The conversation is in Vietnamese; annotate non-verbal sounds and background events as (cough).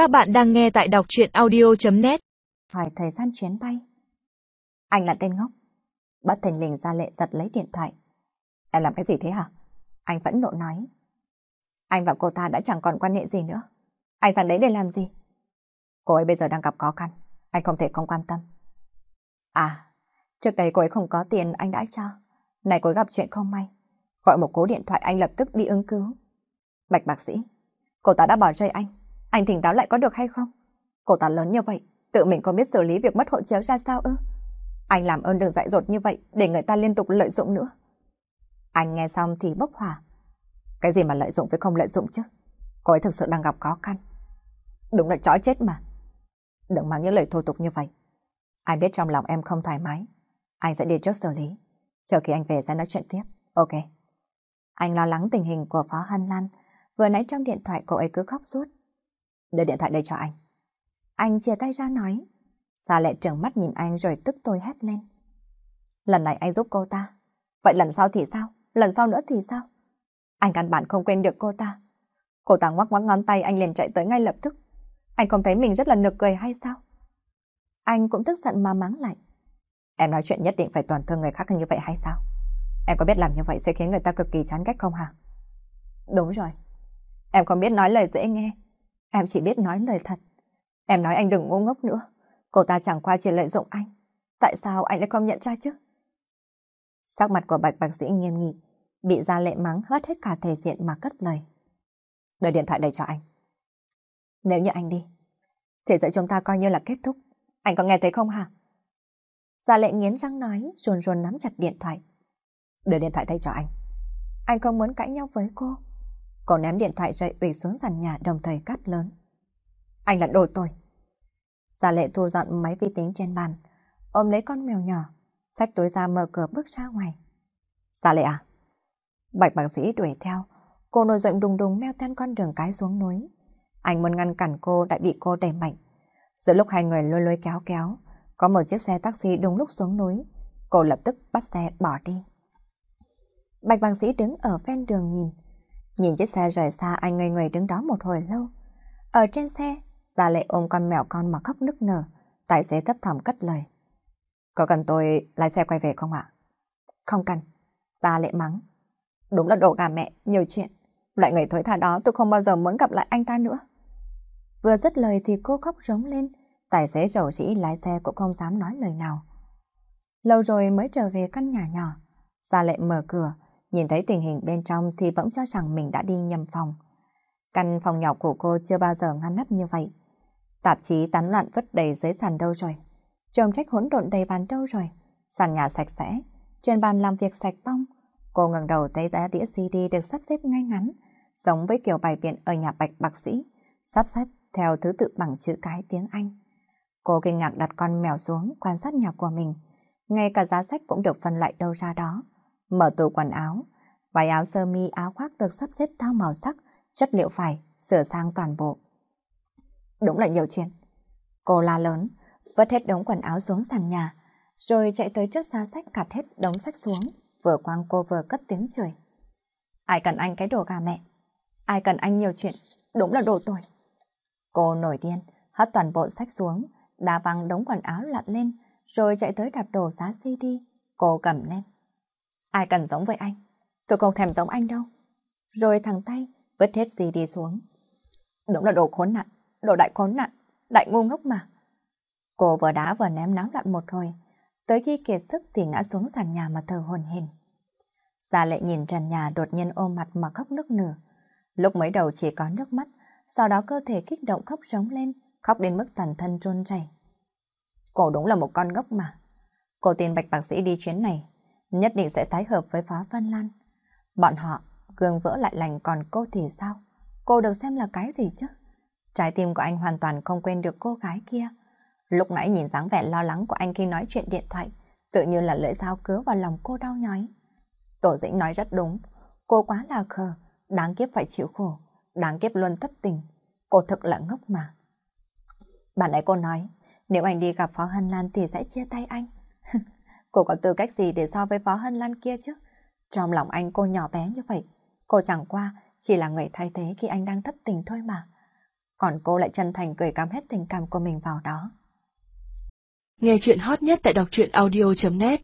Các bạn đang nghe tại đọc chuyện audio.net Hỏi thời gian chuyến bay. Anh là tên ngốc. Bất thành lình ra lệ giật lấy điện thoại. Em làm cái gì thế hả? Anh vẫn nộ nói. Anh và cô ta đã chẳng còn quan hệ gì nữa. Anh sang đấy để làm gì? Cô ấy bây giờ đang gặp khó khăn. Anh không thể không quan tâm. À, trước đây cô ấy không có tiền anh đã cho. Này cô ấy gặp chuyện không may. Gọi một cố điện thoại anh lập tức đi ứng cứu. Bạch bác sĩ, cô ta đã bỏ rơi anh. Anh tỉnh táo lại có được hay không? Cô ta lớn như vậy, tự mình có biết xử lý việc mất hộ chiếu ra sao ư? Anh làm ơn đừng dại dột như vậy để người ta liên tục lợi dụng nữa. Anh nghe xong thì bốc hỏa. Cái gì mà lợi dụng với không lợi dụng chứ? Cô ấy thực sự đang gặp khó khăn. Đúng là chó chết mà. Đừng mang những lời thô tục như vậy. Anh biết trong lòng em không thoải mái. Anh sẽ đi trước xử lý. Chờ khi anh về sẽ nói chuyện tiếp. Ok. Anh lo lắng tình hình của Phó Hân Lan. Vừa nãy trong điện thoại cô ấy cứ khóc suốt. Đưa điện thoại đây cho anh. Anh chia tay ra nói. Xa lệ trừng mắt nhìn anh rồi tức tôi hét lên. Lần này anh giúp cô ta. Vậy lần sau thì sao? Lần sau nữa thì sao? Anh căn bản không quên được cô ta. Cô ta ngoắc ngoắc ngón tay anh liền chạy tới ngay lập tức. Anh không thấy mình rất là nực cười hay sao? Anh cũng tức giận mà mắng lại. Em nói chuyện nhất định phải toàn thương người khác như vậy hay sao? Em có biết làm như vậy sẽ khiến người ta cực kỳ chán ghét không hả? Đúng rồi. Em không biết nói lời dễ nghe. Em chỉ biết nói lời thật. Em nói anh đừng ngu ngốc nữa. Cô ta chẳng qua chỉ lợi dụng anh. Tại sao anh lại không nhận ra chứ? Sắc mặt của bạch bác sĩ nghiêm nghị, bị ra lệ mắng hất hết cả thể diện mà cất lời. Đưa điện thoại đây cho anh. Nếu như anh đi, thì giữa chúng ta coi như là kết thúc. Anh có nghe thấy không hả? Gia lệ nghiến răng nói, rồn rồn nắm chặt điện thoại. Đưa điện thoại đây cho anh. Anh không muốn cãi nhau với cô. Cô ném điện thoại rơi ủy xuống sàn nhà đồng thời cắt lớn. Anh là đồ tôi. Gia lệ thu dọn máy vi tính trên bàn, ôm lấy con mèo nhỏ, xách túi ra mở cửa bước ra ngoài. Gia lệ à? Bạch bác sĩ đuổi theo, cô nổi giận đùng đùng meo theo con đường cái xuống núi. Anh muốn ngăn cản cô đã bị cô đẩy mạnh. Giữa lúc hai người lôi lôi kéo kéo, có một chiếc xe taxi đúng lúc xuống núi. Cô lập tức bắt xe bỏ đi. Bạch bác sĩ đứng ở ven đường nhìn. Nhìn chiếc xe rời xa anh ngây người đứng đó một hồi lâu. Ở trên xe, Gia Lệ ôm con mèo con mà khóc nức nở. Tài xế thấp thỏm cất lời. Có cần tôi lái xe quay về không ạ? Không cần. Gia Lệ mắng. Đúng là đồ gà mẹ, nhiều chuyện. Loại người thối tha đó tôi không bao giờ muốn gặp lại anh ta nữa. Vừa dứt lời thì cô khóc rống lên. Tài xế rầu rĩ lái xe cũng không dám nói lời nào. Lâu rồi mới trở về căn nhà nhỏ. Gia Lệ mở cửa, nhìn thấy tình hình bên trong thì bỗng cho rằng mình đã đi nhầm phòng. Căn phòng nhỏ của cô chưa bao giờ ngăn nắp như vậy. Tạp chí tán loạn vứt đầy dưới sàn đâu rồi. Trồng trách hỗn độn đầy bàn đâu rồi. Sàn nhà sạch sẽ, trên bàn làm việc sạch bong. Cô ngẩng đầu thấy giá đĩa CD được sắp xếp ngay ngắn, giống với kiểu bài biện ở nhà bạch bác sĩ, sắp xếp theo thứ tự bằng chữ cái tiếng Anh. Cô kinh ngạc đặt con mèo xuống quan sát nhà của mình. Ngay cả giá sách cũng được phân loại đâu ra đó. Mở tủ quần áo, váy áo sơ mi áo khoác được sắp xếp theo màu sắc, chất liệu phải, sửa sang toàn bộ. Đúng là nhiều chuyện. Cô la lớn, vứt hết đống quần áo xuống sàn nhà, rồi chạy tới trước giá sách cặt hết đống sách xuống, vừa quang cô vừa cất tiếng chửi. Ai cần anh cái đồ gà mẹ? Ai cần anh nhiều chuyện? Đúng là đồ tồi. Cô nổi điên, hất toàn bộ sách xuống, đá văng đống quần áo lặn lên, rồi chạy tới đặt đồ giá CD. Cô cầm lên. Ai cần giống với anh? Tôi không thèm giống anh đâu. Rồi thằng tay vứt hết gì đi xuống. Đúng là đồ khốn nạn, đồ đại khốn nạn, đại ngu ngốc mà. Cô vừa đá vừa ném náo loạn một hồi, tới khi kiệt sức thì ngã xuống sàn nhà mà thờ hồn hình. Gia lệ nhìn trần nhà đột nhiên ôm mặt mà khóc nức nở. Lúc mới đầu chỉ có nước mắt, sau đó cơ thể kích động khóc rống lên, khóc đến mức toàn thân trôn chảy. Cô đúng là một con ngốc mà. Cô tin bạch bác sĩ đi chuyến này, nhất định sẽ tái hợp với phá Vân Lan. Bọn họ, gương vỡ lại lành còn cô thì sao? Cô được xem là cái gì chứ? Trái tim của anh hoàn toàn không quên được cô gái kia. Lúc nãy nhìn dáng vẻ lo lắng của anh khi nói chuyện điện thoại, tự như là lưỡi dao cứa vào lòng cô đau nhói. Tổ dĩnh nói rất đúng, cô quá là khờ, đáng kiếp phải chịu khổ, đáng kiếp luôn thất tình. Cô thực là ngốc mà. Bạn ấy cô nói, nếu anh đi gặp Phó Hân Lan thì sẽ chia tay anh. (laughs) cô có tư cách gì để so với Phó Hân Lan kia chứ? Trong lòng anh cô nhỏ bé như vậy, cô chẳng qua chỉ là người thay thế khi anh đang thất tình thôi mà. Còn cô lại chân thành cười cắm hết tình cảm của mình vào đó. Nghe chuyện hot nhất tại đọc truyện audio.net